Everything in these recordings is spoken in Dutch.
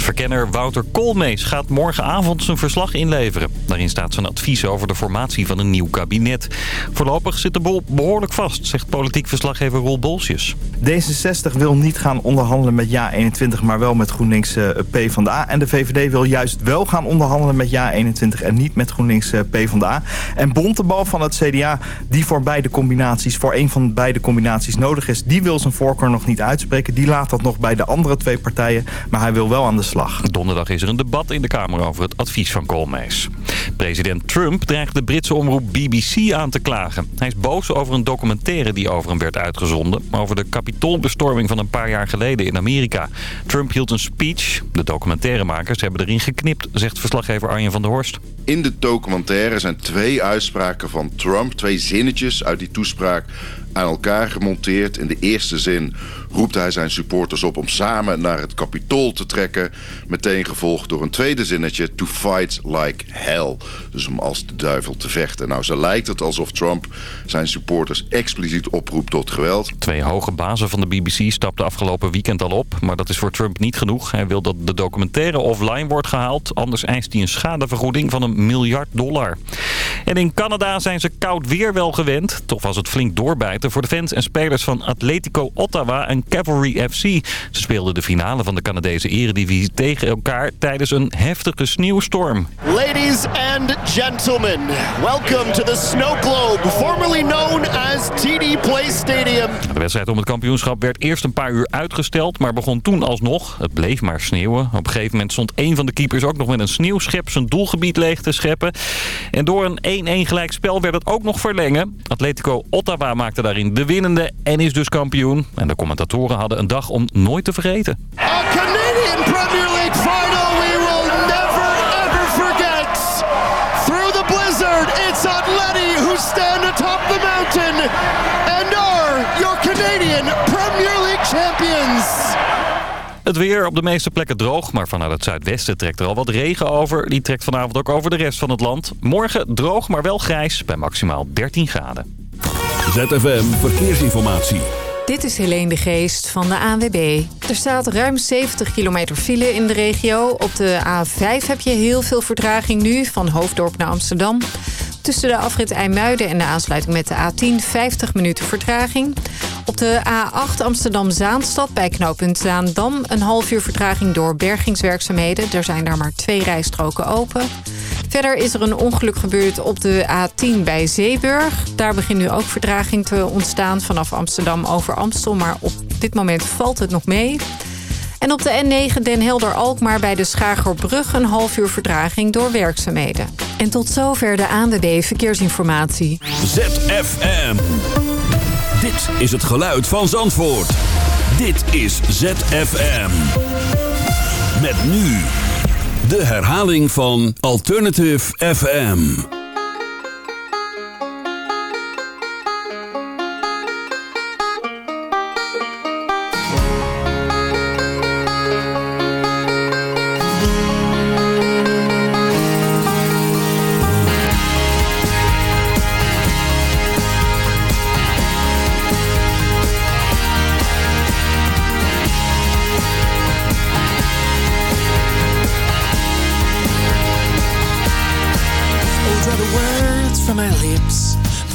Verkenner Wouter Koolmees gaat morgenavond zijn verslag inleveren. Daarin staat zijn advies over de formatie van een nieuw kabinet. Voorlopig zit de bol behoorlijk vast, zegt politiek verslaggever Roel Bolsjes. D66 wil niet gaan onderhandelen met Ja21, maar wel met GroenLinks uh, P van de A. En de VVD wil juist wel gaan onderhandelen met Ja21 en niet met GroenLinks uh, P van de A. En Bontebal van het CDA, die voor beide combinaties, voor een van beide combinaties nodig is, die wil zijn voorkeur nog niet uitspreken. Die laat dat nog bij de andere twee partijen, maar hij wil wel aan de Donderdag is er een debat in de Kamer over het advies van Koolmees. President Trump dreigt de Britse omroep BBC aan te klagen. Hij is boos over een documentaire die over hem werd uitgezonden... over de kapitoolbestorming van een paar jaar geleden in Amerika. Trump hield een speech. De documentairemakers hebben erin geknipt, zegt verslaggever Arjen van der Horst. In de documentaire zijn twee uitspraken van Trump, twee zinnetjes uit die toespraak aan elkaar gemonteerd. In de eerste zin roept hij zijn supporters op om samen naar het kapitool te trekken. Meteen gevolgd door een tweede zinnetje, to fight like hell. Dus om als de duivel te vechten. Nou, zo lijkt het alsof Trump zijn supporters expliciet oproept tot geweld. Twee hoge bazen van de BBC stapten afgelopen weekend al op. Maar dat is voor Trump niet genoeg. Hij wil dat de documentaire offline wordt gehaald. Anders eist hij een schadevergoeding van een miljard dollar. En in Canada zijn ze koud weer wel gewend. Toch was het flink voor de fans en spelers van Atletico Ottawa en Cavalry FC. Ze speelden de finale van de Canadese eredivisie tegen elkaar tijdens een heftige sneeuwstorm. Ladies and gentlemen, welcome to the Snow Globe, formerly known as TD Place Stadium. De wedstrijd om het kampioenschap werd eerst een paar uur uitgesteld, maar begon toen alsnog. Het bleef maar sneeuwen. Op een gegeven moment stond een van de keepers ook nog met een sneeuwschep zijn doelgebied leeg te scheppen. En door een 1-1 gelijkspel werd het ook nog verlengen. Atletico Ottawa maakte daarin de winnende en is dus kampioen. En de commentatoren hadden een dag om nooit te vergeten. A Canadian Premier League final we will never ever forget. Through the blizzard, it's Atleti who stand atop the mountain and are your Canadian Premier League champions. Het weer op de meeste plekken droog, maar vanuit het zuidwesten trekt er al wat regen over. Die trekt vanavond ook over de rest van het land. Morgen droog, maar wel grijs, bij maximaal 13 graden. ZFM Verkeersinformatie. Dit is Helene de Geest van de ANWB. Er staat ruim 70 kilometer file in de regio. Op de A5 heb je heel veel vertraging nu, van Hoofddorp naar Amsterdam. Tussen de afrit IJmuiden en de aansluiting met de A10 50 minuten vertraging. Op de A8 Amsterdam-Zaanstad bij knooppunt Zaandam... een half uur vertraging door bergingswerkzaamheden. Er zijn daar maar twee rijstroken open. Verder is er een ongeluk gebeurd op de A10 bij Zeeburg. Daar begint nu ook vertraging te ontstaan vanaf Amsterdam over Amstel. Maar op dit moment valt het nog mee. En op de N9 Den Helder-Alkmaar bij de Schagerbrug... een half uur vertraging door werkzaamheden. En tot zover de ANWB Verkeersinformatie. ZFM. Dit is het geluid van Zandvoort. Dit is ZFM. Met nu de herhaling van Alternative FM.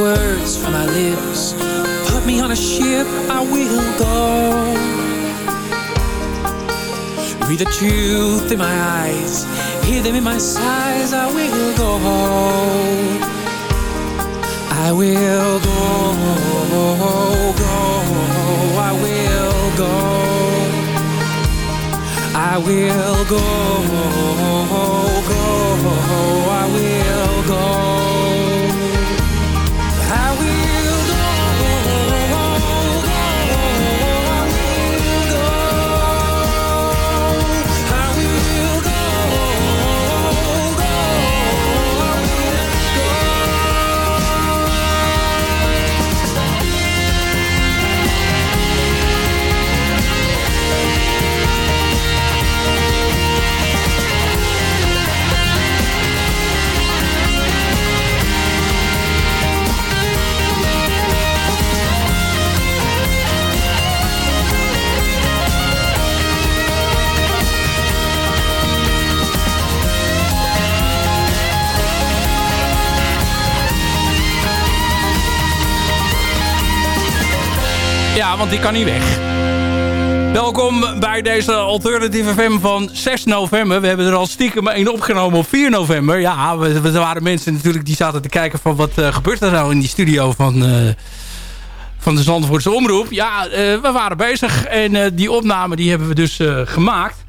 Words from my lips. Put me on a ship, I will go. Read the truth in my eyes, hear them in my sighs, I will go. I will go, go, I will go. I will go, go, I will go. Ja, want die kan niet weg. Welkom bij deze Alternative FM van 6 november. We hebben er al stiekem één opgenomen op 4 november. Ja, er waren mensen natuurlijk die zaten te kijken van wat eh, gebeurt er nou in die studio van, eh, van de Zandvoortse Omroep. Ja, eh, we waren bezig en die opname die hebben we dus gemaakt.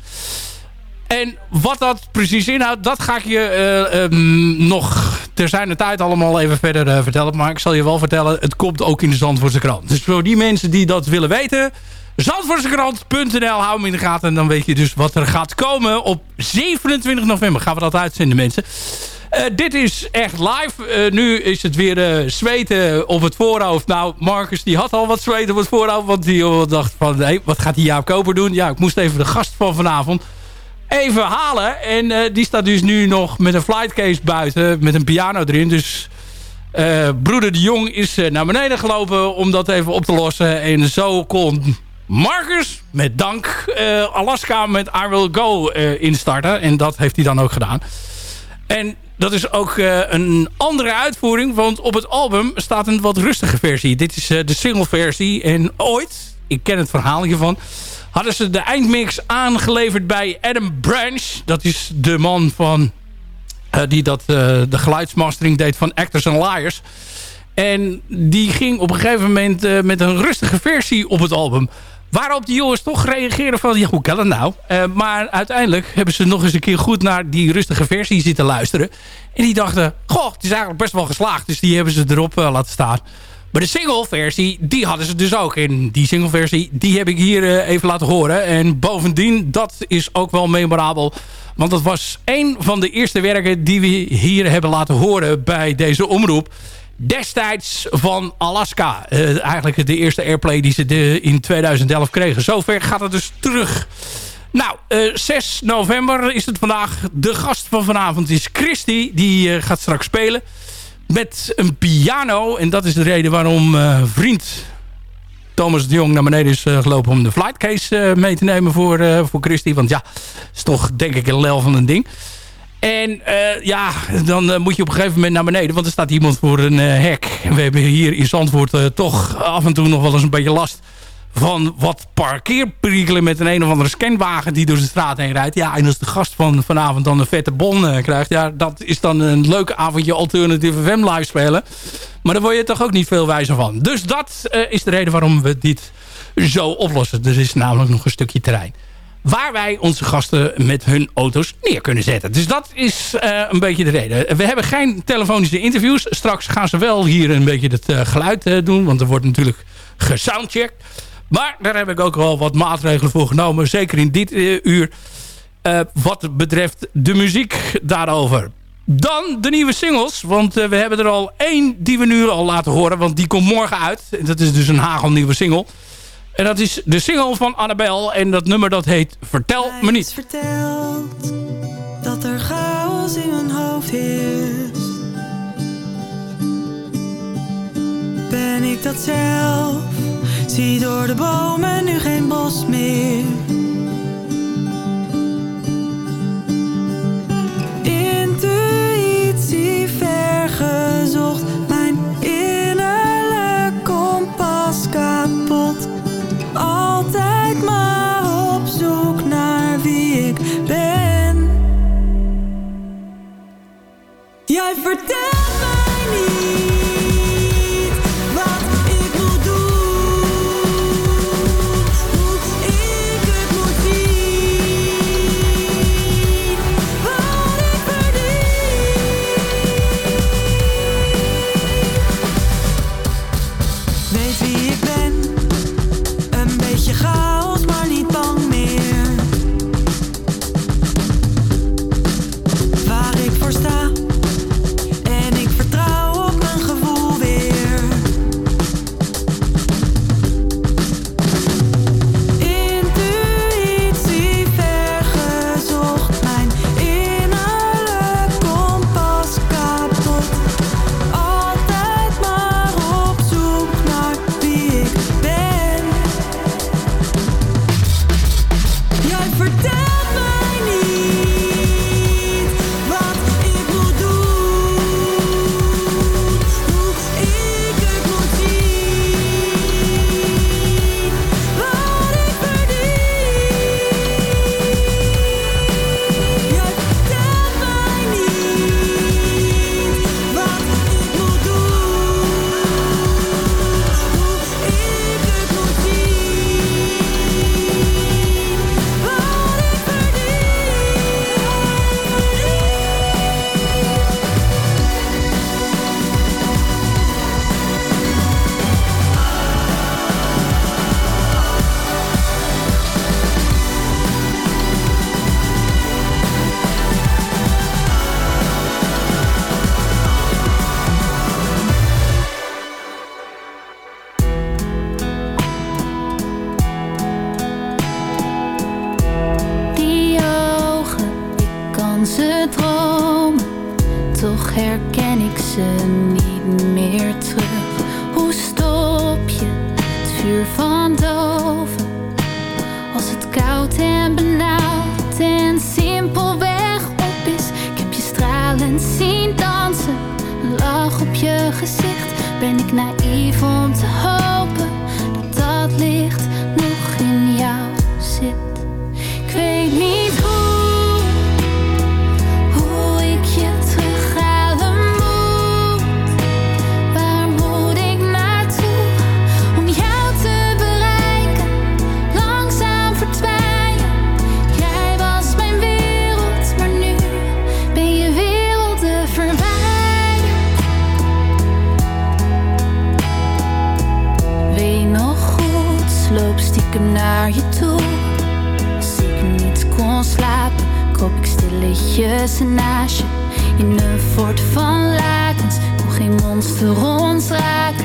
En wat dat precies inhoudt, dat ga ik je eh, ehm, nog ter zijn tijd allemaal even verder eh, vertellen. Maar ik zal je wel vertellen, het komt ook in de Zandvoortse krant. Dus voor die mensen die dat willen weten... Zandvoortsekrant.nl, hou hem in de gaten. En dan weet je dus wat er gaat komen op 27 november. Gaan we dat uitzenden, mensen. Eh, dit is echt live. Eh, nu is het weer eh, zweten op het voorhoofd. Nou, Marcus die had al wat zweten op het voorhoofd. Want die dacht van, wat gaat die Jaap Koper doen? Ja, ik moest even de gast van vanavond even halen. En eh, die staat dus nu nog met een flightcase buiten. Met een piano erin. Dus eh, broeder de Jong is eh, naar beneden gelopen om dat even op te lossen. En zo kon Marcus met dank Alaska met I Will Go instarten. En dat heeft hij dan ook gedaan. En dat is ook een andere uitvoering. Want op het album staat een wat rustige versie. Dit is de single versie. En ooit, ik ken het verhaal hiervan... hadden ze de eindmix aangeleverd bij Adam Branch. Dat is de man van, eh, die dat, eh, de geluidsmastering deed van Actors and Liars. En die ging op een gegeven moment eh, met een rustige versie op het album. Waarop die jongens toch reageren van, ja, hoe kan dat nou? Maar uiteindelijk hebben ze nog eens een keer goed naar die rustige versie zitten luisteren. En die dachten, goh, het is eigenlijk best wel geslaagd. Dus die hebben ze erop laten staan. Maar de single versie, die hadden ze dus ook. En die single versie, die heb ik hier eh, even laten horen. En bovendien, dat is ook wel memorabel. Want dat was een van de eerste werken die we hier hebben laten horen bij deze omroep destijds van Alaska. Eh, eigenlijk de eerste airplay die ze in 2011 kregen. Zover gaat het dus terug. Nou, eh, 6 november is het vandaag. De gast van vanavond is Christy. Die eh, gaat straks spelen met een piano. En dat is de reden waarom eh, vriend Thomas de Jong naar beneden is eh, gelopen... om de flightcase eh, mee te nemen voor, voor Christy. Want ja, is toch denk ik een lel van een ding. En ja, dan moet je op een gegeven moment naar beneden. Want er staat iemand voor een hek. En we hebben hier in Zandvoort toch af en toe nog wel eens een beetje last... van wat parkeerperikelen met een een of andere scanwagen... die door de straat heen rijdt. Ja, en als de gast van vanavond dan een vette bon eh, krijgt... ja, dat is dan een leuk avondje alternatieve FM live spelen. Maar daar word je toch ook niet veel wijzer van. Dus dat eh, is de reden waarom we dit zo oplossen. Er is namelijk nog een stukje terrein waar wij onze gasten met hun auto's neer kunnen zetten. Dus dat is eh, een beetje de reden. We hebben geen telefonische interviews. Straks gaan ze wel hier een beetje het geluid doen. Want er wordt natuurlijk gesoundcheckt. Maar daar heb ik ook wel wat maatregelen voor genomen. Zeker in dit eh, uur. eh, wat betreft de muziek daarover. Dan de nieuwe singles. Want eh, we hebben er al één die we nu al laten horen. Want die komt morgen uit. En dat is dus een hagelnieuwe single. En dat is de single van Annabel. En dat nummer dat heet Vertel me niet. verteld dat er chaos in mijn hoofd heerst. ben ik dat zelf. Zie door de bomen nu geen bos meer. Intuïtie vergezocht, mijn innerlijk kompas kapot. Altijd maar op zoek naar wie ik ben. Jij vertelt mij niet. Zien dansen, een lach op je gezicht. Ben ik naïef om te hopen dat dat licht naast je. In een fort van lakens, kon geen monster ons raken.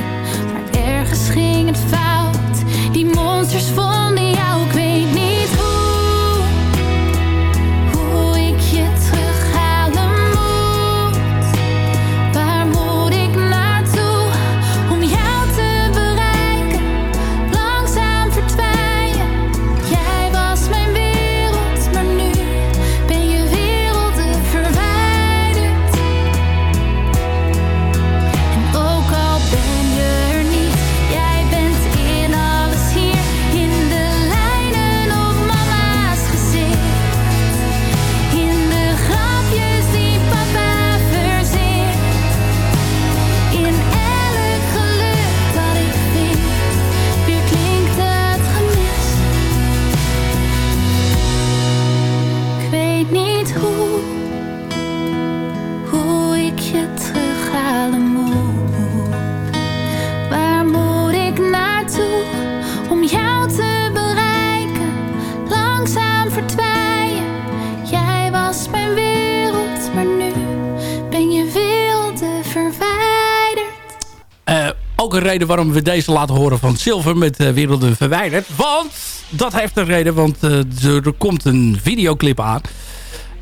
Langzaam verdwijnen. Jij was mijn wereld, maar nu ben je werelden verwijderd. Eh, ook een reden waarom we deze laten horen van Silver met eh, Werelden Verwijderd. Want, dat heeft een reden, want eh, er komt een videoclip aan.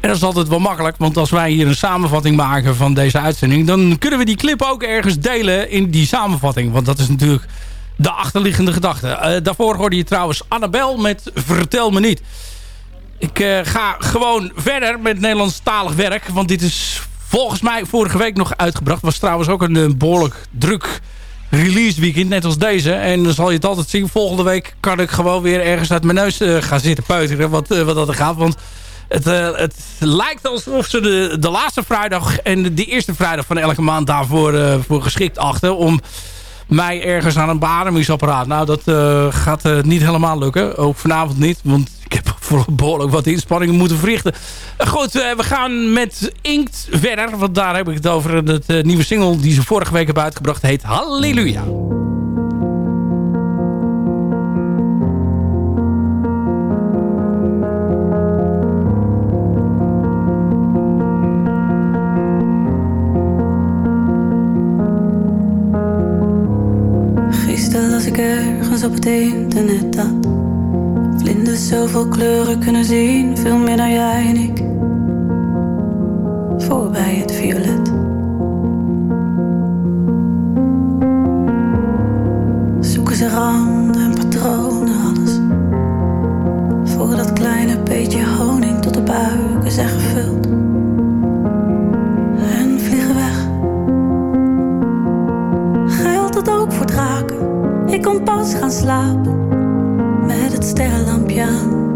En dat is altijd wel makkelijk, want als wij hier een samenvatting maken van deze uitzending... dan kunnen we die clip ook ergens delen in die samenvatting. Want dat is natuurlijk de achterliggende gedachte. Eh, daarvoor hoorde je trouwens Annabel met Vertel me niet. Ik eh, ga gewoon verder met Nederlandstalig werk, want dit is volgens mij vorige week nog uitgebracht. Was trouwens ook een, eh, behoorlijk druk release weekend, net als deze. En dan zal je het altijd zien. Volgende week kan ik gewoon weer ergens uit mijn neus gaan zitten peuteren. Wat, wat dat er gaat. Want Het, het lijkt alsof ze de, de laatste vrijdag en de, eerste vrijdag van elke maand daarvoor voor geschikt achten. Om mij ergens aan een beademingsapparaat. Nou, dat gaat niet helemaal lukken. Ook vanavond niet, want ik heb voor behoorlijk wat inspanningen moeten verrichten. goed, we gaan met Inkt verder. Want daar heb ik het over. Het nieuwe single die ze vorige week hebben uitgebracht heet Halleluja. Internet dat vlinders zoveel kleuren kunnen zien, veel meer dan jij en ik. Voorbij Ik kon pas gaan slapen met het sterrenlampje aan.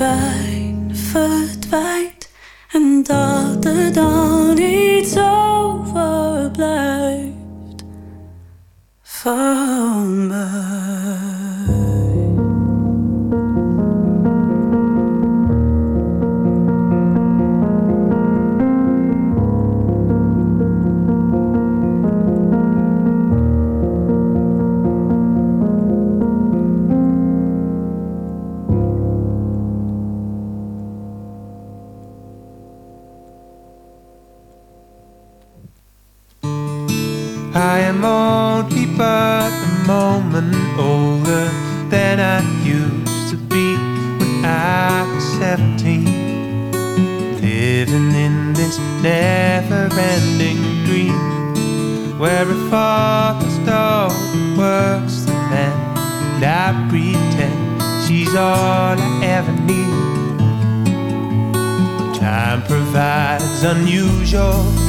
pijn verdwijnt en dat er dan iets overblijft. Van your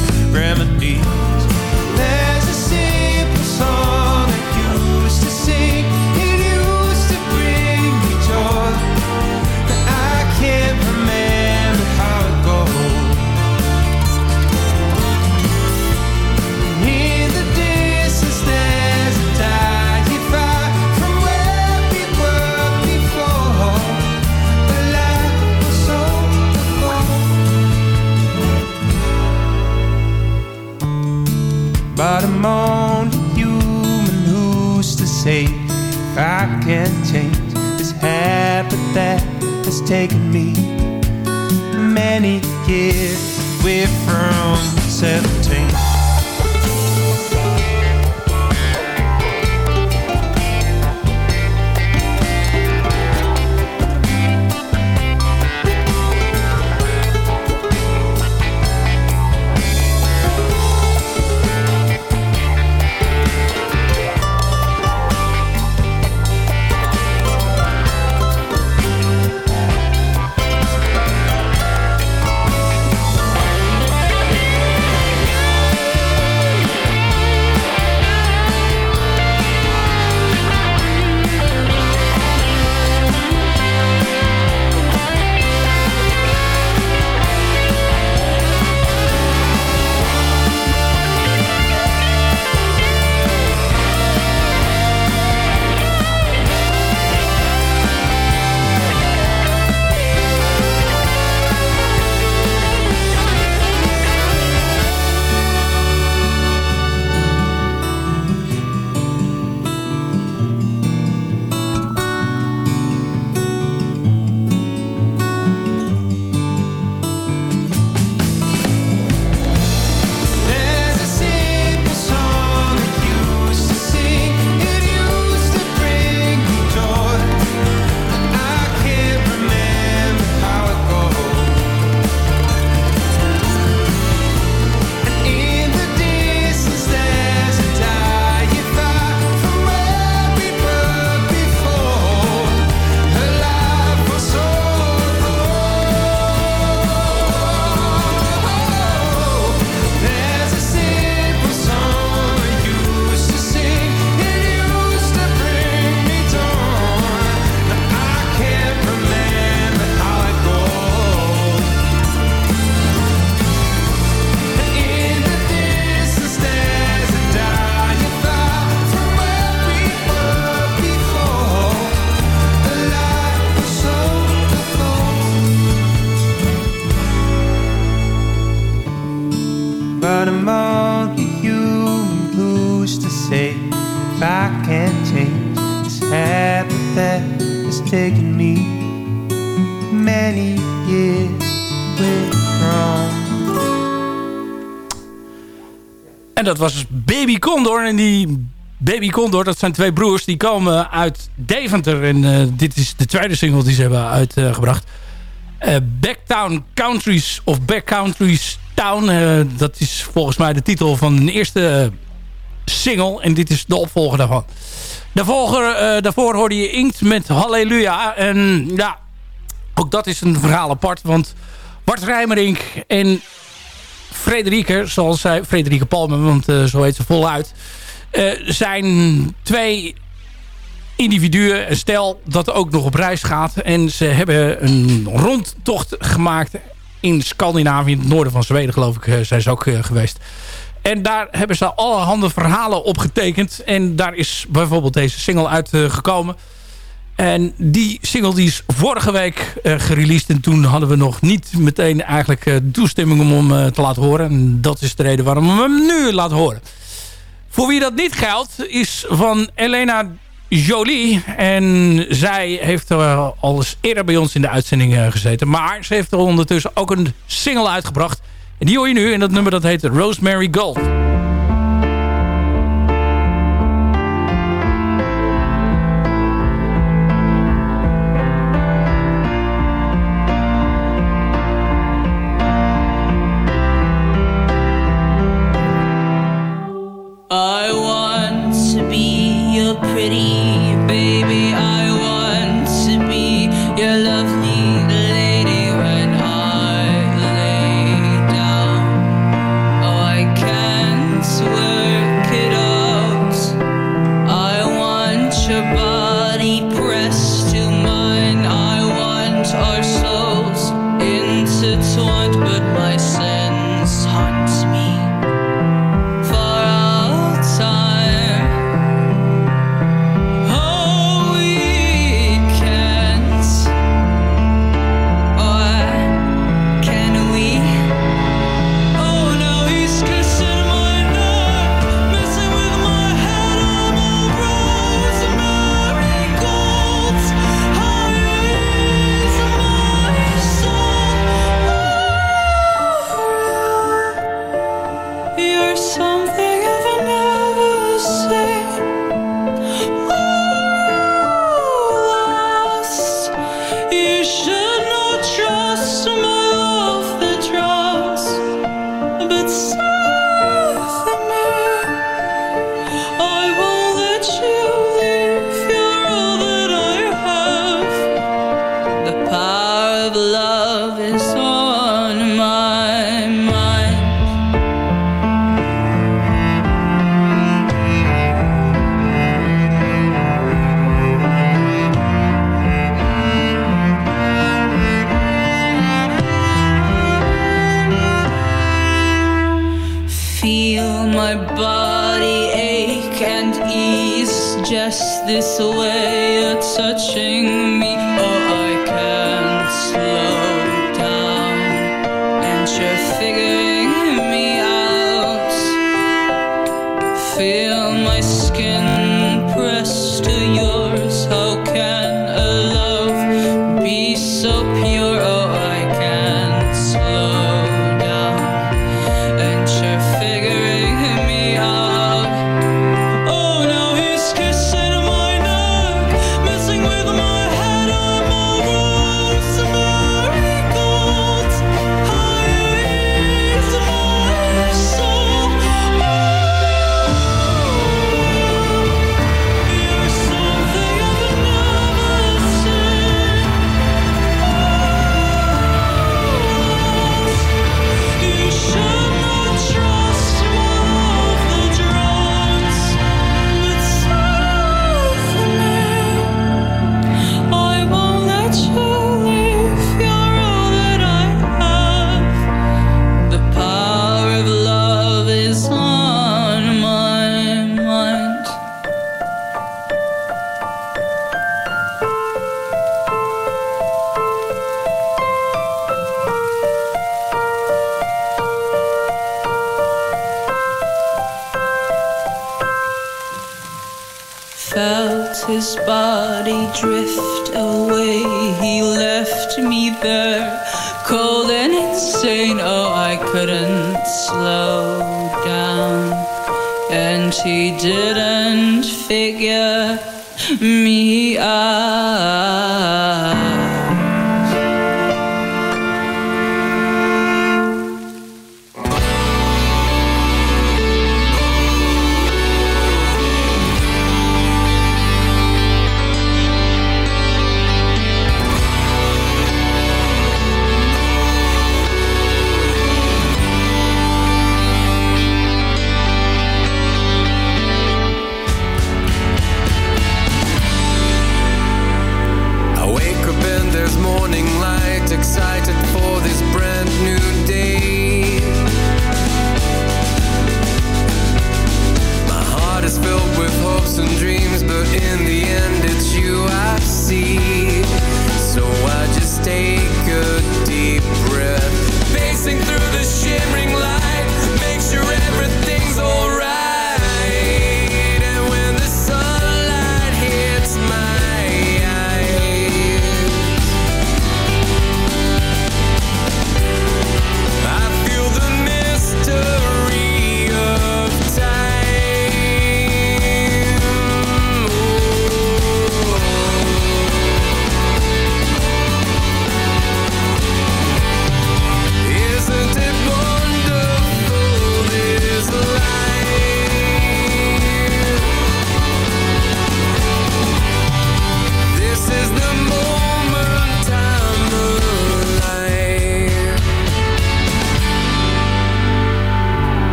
dat was Baby Condor. En die Baby Condor, dat zijn twee broers. Die komen uit Deventer. En uh, dit is de tweede single die ze hebben uitgebracht. Uh, Backtown Countries of Backcountries Town. Uh, dat is volgens mij de titel van de eerste single. En dit is de opvolger daarvan. Daarvoor, daarvoor hoorde je Inkt met Halleluja. En ja, ook dat is een verhaal apart. Want Bart Rijmerink en Frederike, zoals zij, Frederike Palmer, want uh, zo heet ze voluit, uh, zijn twee individuen, een stel dat ook nog op reis gaat. En ze hebben een rondtocht gemaakt in Scandinavië, in het noorden van Zweden geloof ik, uh, zijn ze ook geweest. En daar hebben ze allerhande verhalen op getekend. En daar is bijvoorbeeld deze single uitgekomen. En die single die is vorige week uh, gereleased. En toen hadden we nog niet meteen eigenlijk uh, toestemming om hem uh, te laten horen. En dat is de reden waarom we hem nu laten horen. Voor wie dat niet geldt is van Elena Jolie. En zij heeft al eens eerder bij ons in de uitzending gezeten. Maar ze heeft ondertussen ook een single uitgebracht. En die hoor je nu. En dat nummer dat heet Rosemary Gold. this way, you're touching me. And he didn't figure me out.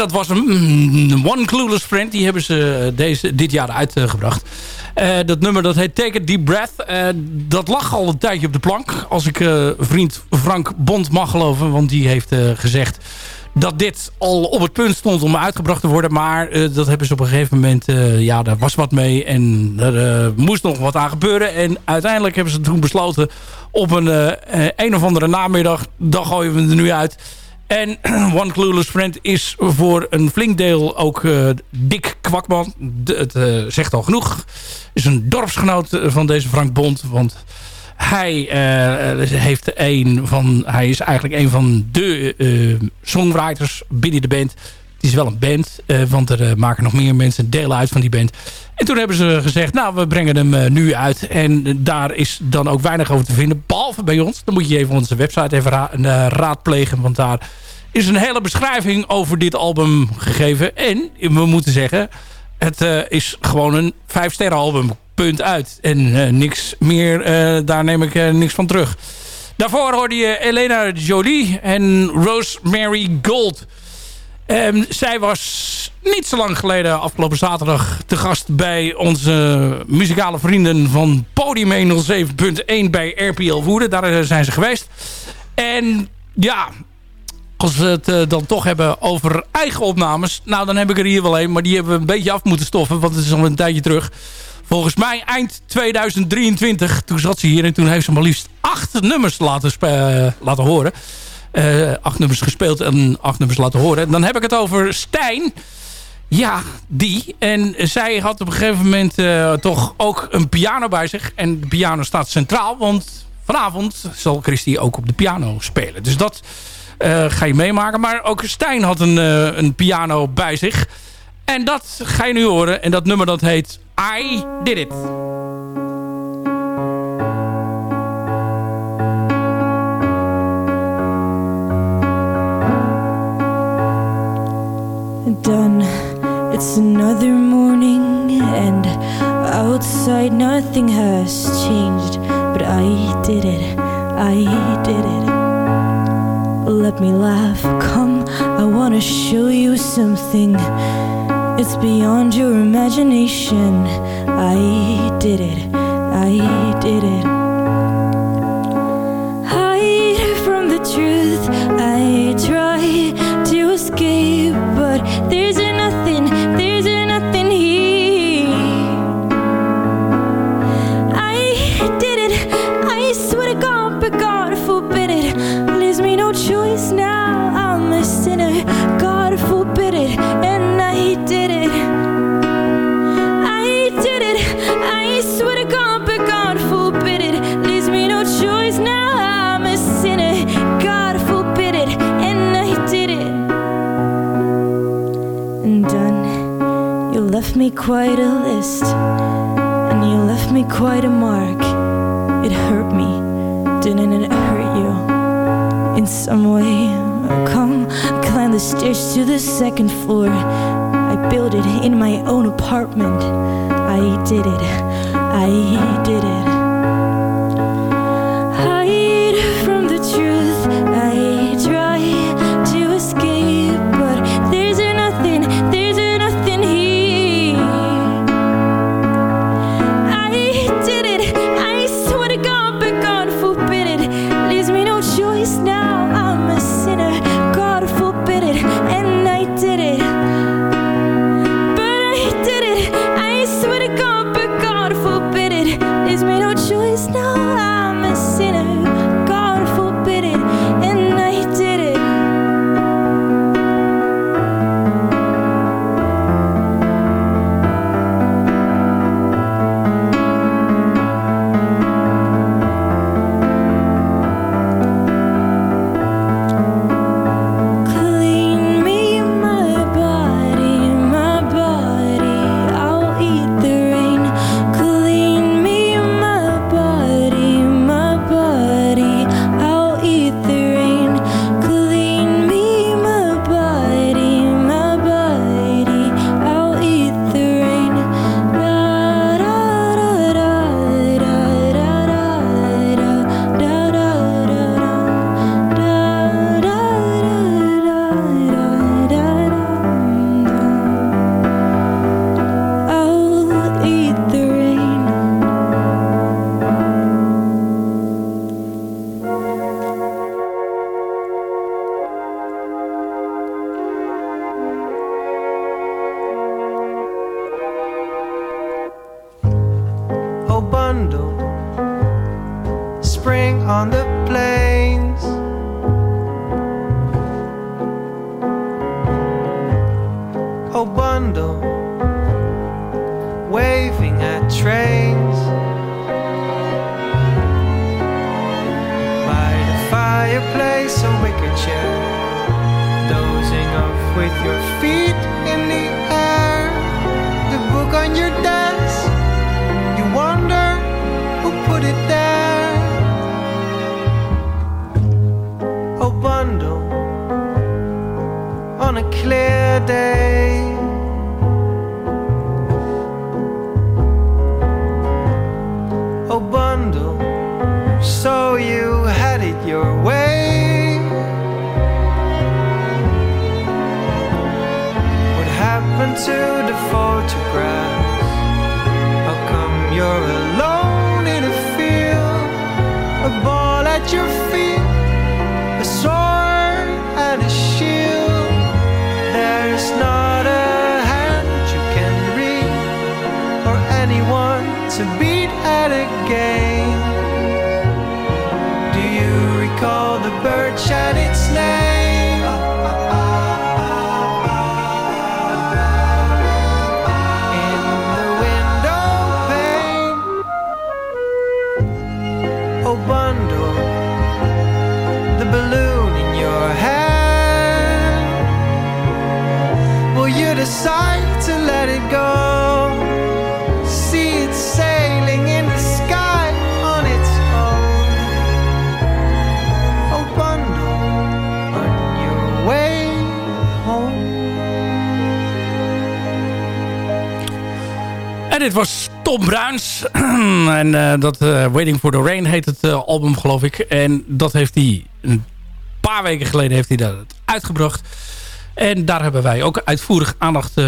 Dat was een mm, One Clueless Friend. Die hebben ze eh, deze, dit jaar uitgebracht. Eh, dat nummer dat heet Take a Deep Breath. Eh, dat lag al een tijdje op de plank. Als ik vriend Frank Bond mag geloven. Want die heeft gezegd dat dit al op het punt stond om uitgebracht te worden. Maar dat hebben ze op een gegeven moment... ja, daar was wat mee. En er moest nog wat aan gebeuren. En uiteindelijk hebben ze toen besloten... op een een of andere namiddag... dan gooien we het er nu uit... En One Clueless Friend is voor een flink deel ook eh, Dick Kwakman. Het eh, zegt al genoeg. Is een dorpsgenoot eh, van deze Frank Bond. Want hij, heeft een van, hij is eigenlijk een van de songwriters binnen de band. Het is wel een band, eh, want er eh, maken nog meer mensen deel uit van die band. En toen hebben ze gezegd, nou, we brengen hem eh, nu uit. En daar is dan ook weinig over te vinden, behalve bij ons. Dan moet je even onze website even ra raadplegen, want daar is een hele beschrijving over dit album gegeven. En we moeten zeggen, Het is gewoon een vijf sterren album. Punt uit. En niks meer, daar neem ik niks van terug. Daarvoor hoorde je Elena Jolie en Rosemary Gold. Um, zij was niet zo lang geleden, afgelopen zaterdag, te gast bij onze muzikale vrienden van Podium 107.1 bij RPL Woerden. Daar zijn ze geweest. En ja, als we het uh, dan toch hebben over eigen opnames... nou, dan heb ik er hier wel een, maar die hebben we een beetje af moeten stoffen... want het is al een tijdje terug. Volgens mij eind 2023, toen zat ze hier... en toen heeft ze maar liefst acht nummers laten, laten horen. Uh, acht nummers gespeeld en acht nummers laten horen. Dan heb ik het over Stijn... Ja, die. En zij had op een gegeven moment uh, toch ook een piano bij zich. En de piano staat centraal, want vanavond zal Christy ook op de piano spelen. Dus dat uh, ga je meemaken. Maar ook Stijn had een, een piano bij zich. En dat ga je nu horen. En dat nummer dat heet I Did It. Done. It's another morning and outside nothing has changed. But I did it. I did it. let me laugh. Come, I wanna show you something. It's beyond your imagination. I did it, I did it. Quite a list, and you left me quite a mark. It hurt me, didn't it hurt you? In some way, come climb the stairs to the second floor. I built it in my own apartment. I did it, I did it. Fireplace, a wicker chair, dozing off with your feet in the air. The book on your desk. You wonder who put it there. Oh, bundle on a clear day. To the photographs? How come you're alone in a field? A ball at your feet, a sword and a shield. There's not a hand you can read or anyone to beat at a game. Do you recall the bird and its name? Dit was Tom Bruins. en eh, dat eh, Waiting for the Rain heet het eh, album, geloof ik. En dat heeft hij een paar weken geleden heeft hij dat uitgebracht. En daar hebben wij ook uitvoerig aandacht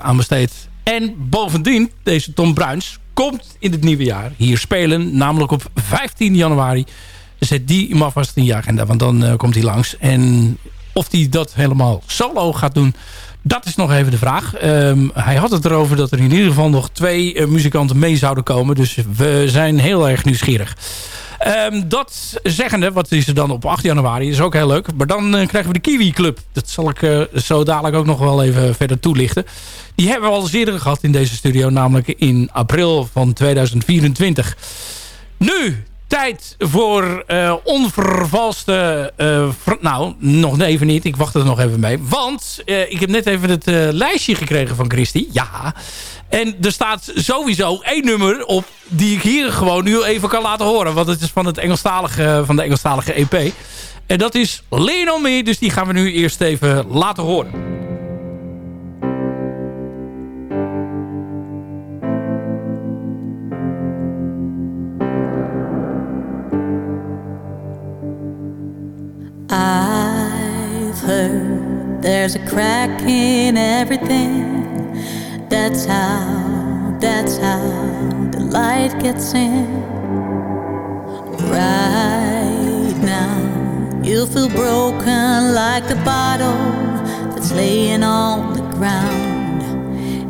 aan besteed. En bovendien, deze Tom Bruins komt in het nieuwe jaar hier spelen. Namelijk op 15 januari. Zet die maar vast in je agenda, want dan komt hij langs. En of hij dat helemaal solo gaat doen... Dat is nog even de vraag. Ehm, hij had het erover dat er in ieder geval nog twee eh, muzikanten mee zouden komen. Dus we zijn heel erg nieuwsgierig. Ehm, dat zeggende, wat is er dan op 8 januari? is ook heel leuk. Maar dan eh, krijgen we de Kiwi Club. Dat zal ik eh, zo dadelijk ook nog wel even verder toelichten. Die hebben we al eens eerder gehad in deze studio. Namelijk in april van 2024. Nu, tijd voor eh, onvervalste... eh, nou, nog even niet. Ik wacht er nog even mee. Want eh, ik heb net even het lijstje gekregen van Christy. Ja. En er staat sowieso één nummer op... die ik hier gewoon nu even kan laten horen. Want het is van, het Engelstalige, van de Engelstalige EP. En dat is Lean On Me. Dus die gaan we nu eerst even laten horen. I've heard there's a crack in everything. That's how, that's how the light gets in. Right now, you feel broken like the bottle that's laying on the ground.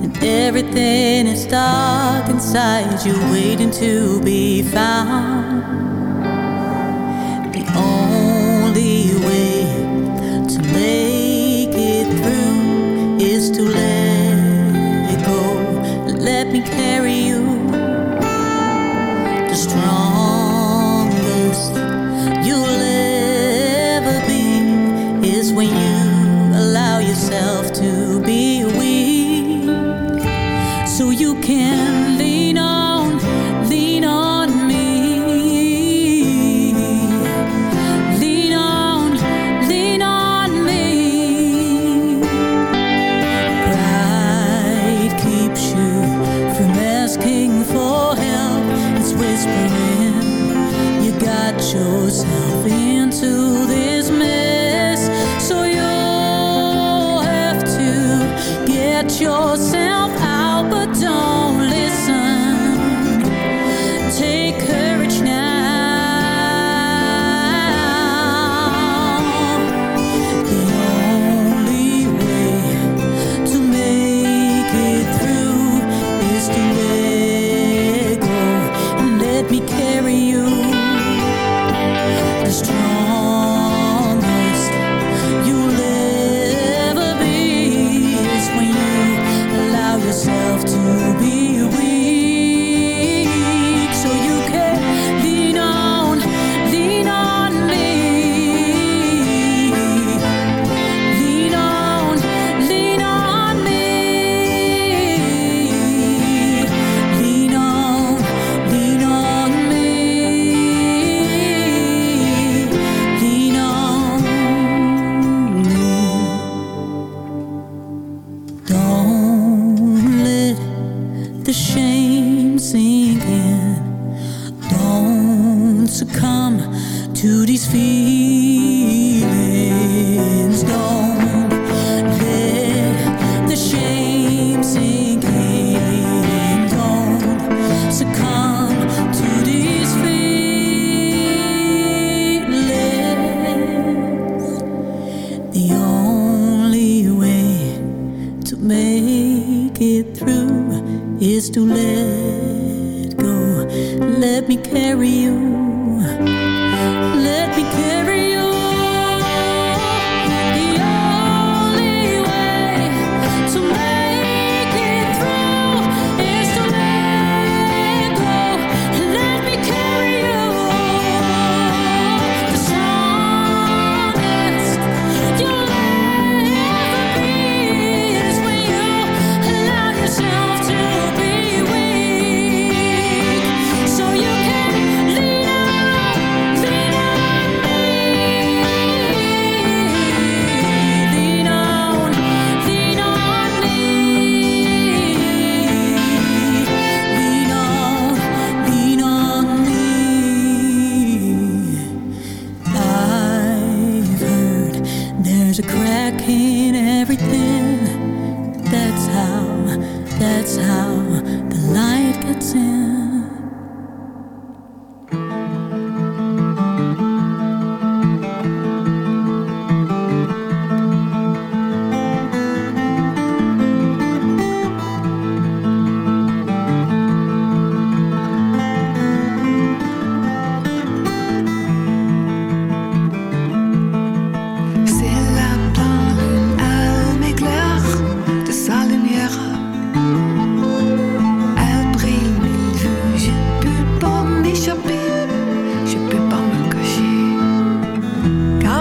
And everything is dark inside you, waiting to be found. Me carry you. The strongest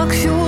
talk you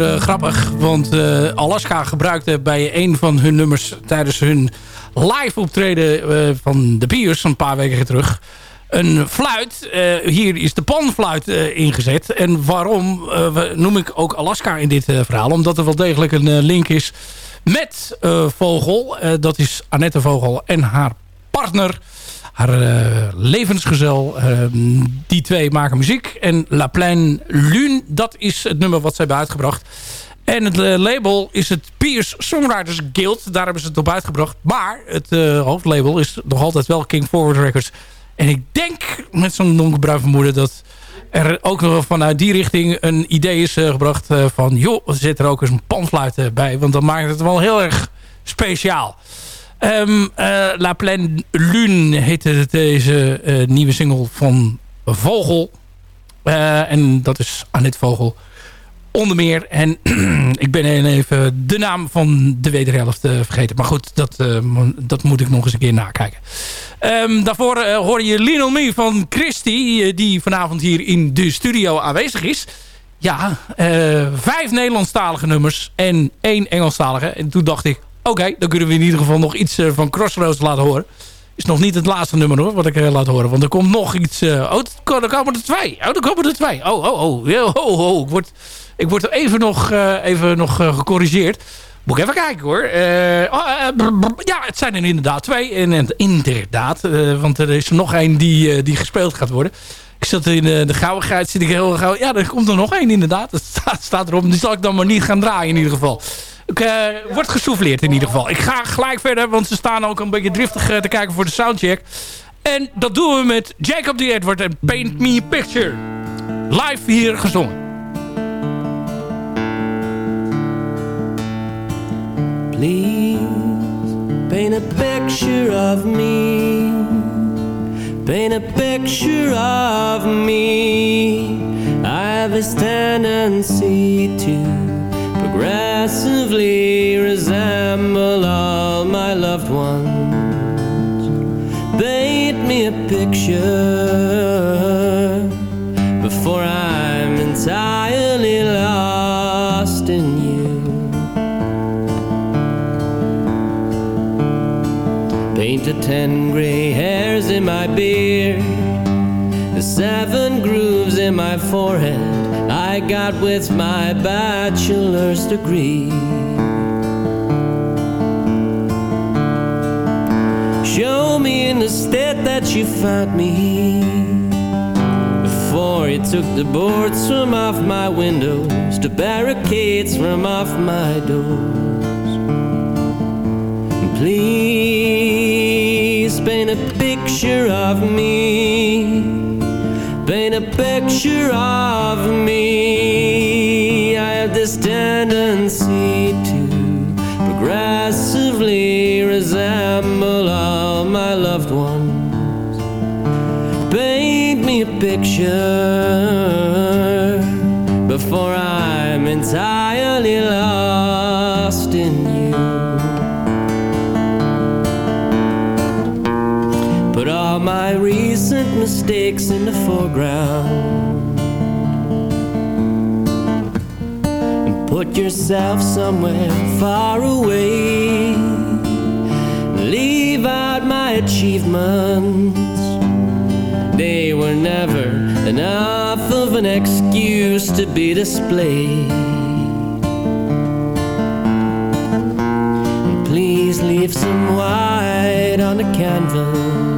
eh, grappig. Want eh, Alaska gebruikte bij een van hun nummers... tijdens hun live optreden eh, van de Piers een paar weken terug... een fluit. Hier is de panfluit ingezet. En waarom noem ik ook Alaska in dit verhaal? Omdat er wel degelijk een link is met Vogel. Dat is Annette Vogel en haar partner haar eh, levensgezel. eh, die twee maken muziek. En La Plaine Lune, dat is het nummer wat ze hebben uitgebracht. En het eh, label is het Piers Songwriters Guild. Daar hebben ze het op uitgebracht. Maar het eh, hoofdlabel is nog altijd wel King Forward Records. En ik denk met zo'n donkerbruin vermoeden dat er ook nog vanuit die richting een idee is gebracht van... joh, zet er ook eens een panfluit bij. Want dan maakt het wel heel erg speciaal. Ehm, eh, La Plaine Lune heette deze eh, nieuwe single van Vogel. Eh, en dat is Annette Vogel onder meer. En ik ben even de naam van de wederhelft eh, vergeten. Maar goed, dat, dat moet ik nog eens een keer nakijken. Ehm, daarvoor hoor je Lionel Me van Christy... die vanavond hier in de studio aanwezig is. Ja, vijf Nederlandstalige nummers en één Engelstalige. En toen dacht ik, oké, dan kunnen we in ieder geval nog iets eh, van Crossroads laten horen. Is nog niet het laatste nummer hoor, wat ik eh, laat horen. Want er komt nog iets... eh, oh, er komen er twee. Oh, er komen er twee. Oh, oh, oh. Oh, oh. Ik word, ik word even nog, even nog gecorrigeerd. Moet ik even kijken hoor. Oh, ja, het zijn er inderdaad twee. En, inderdaad, want er is nog één die, die gespeeld gaat worden. Ik zat in de gauwigheid, zit ik heel gauw. Ja, er komt er nog één inderdaad. Dat staat, staat erop. Die zal ik dan maar niet gaan draaien in ieder geval. Ik eh, word gesouffleerd in ieder geval. Ik ga gelijk verder, want ze staan ook een beetje driftig eh, te kijken voor de soundcheck. En dat doen we met Jacob D. Edward en Paint Me a Picture. Live hier gezongen. Please paint a picture of me. Paint a picture of me. I have this tendency to progressively resemble all my loved ones. Paint me a picture before I'm entirely lost in you. Painted ten gray hairs in my beard, the seven grooves in my forehead I got with my bachelor's degree. Show me in the state that you found me before you took the boards from off my windows, the barricades from off my doors. Please paint a picture of me. Paint a picture of me. I have this tendency to progressively resemble all my loved ones. Paint me a picture before I'm entirely mistakes in the foreground. And put yourself somewhere far away. Leave out my achievements. They were never enough of an excuse to be displayed. Please leave some white on the canvas.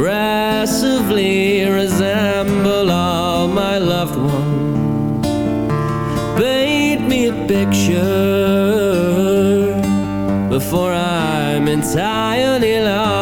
progressively resemble all my loved ones. Paint me a picture before I'm entirely lost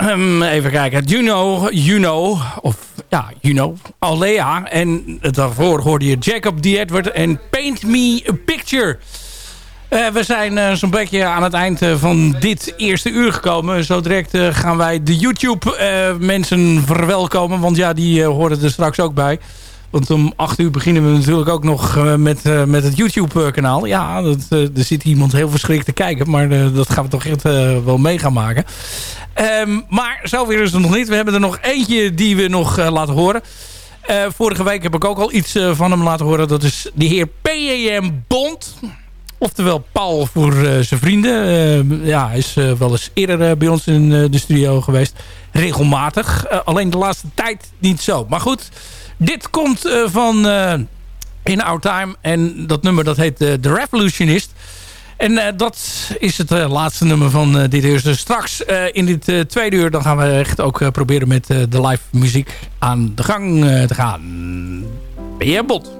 ehm, even kijken, Juno, Juno, of ja, Juno, Alea. En daarvoor hoorde je Jacob D. Edward en Paint Me a Picture. Eh, we zijn eh, zo'n beetje aan het eind eh, van dit eerste uur gekomen. Zo direct gaan wij de YouTube-mensen verwelkomen. Want ja, die horen er straks ook bij. Want om 8 uur beginnen we natuurlijk ook nog met, met het YouTube-kanaal. Ja, dat, er zit iemand heel verschrikt te kijken. Maar dat gaan we toch echt wel mee gaan maken. Ehm, maar zover is het nog niet. We hebben er nog eentje die we nog eh, laten horen. Eh, vorige week heb ik ook al iets eh, van hem laten horen. Dat is de heer P.E.M. Bond. Oftewel Paul voor zijn vrienden. Eh, ja, hij is wel eens eerder bij ons in de studio geweest. Regelmatig. Alleen de laatste tijd niet zo. Maar goed, dit komt van In Our Time. En dat nummer dat heet The Revolutionist. En eh, dat is het eh, laatste nummer van eh, dit uur. Dus straks in dit tweede uur... dan gaan we echt ook proberen met de live muziek aan de gang te gaan. Ben je bot?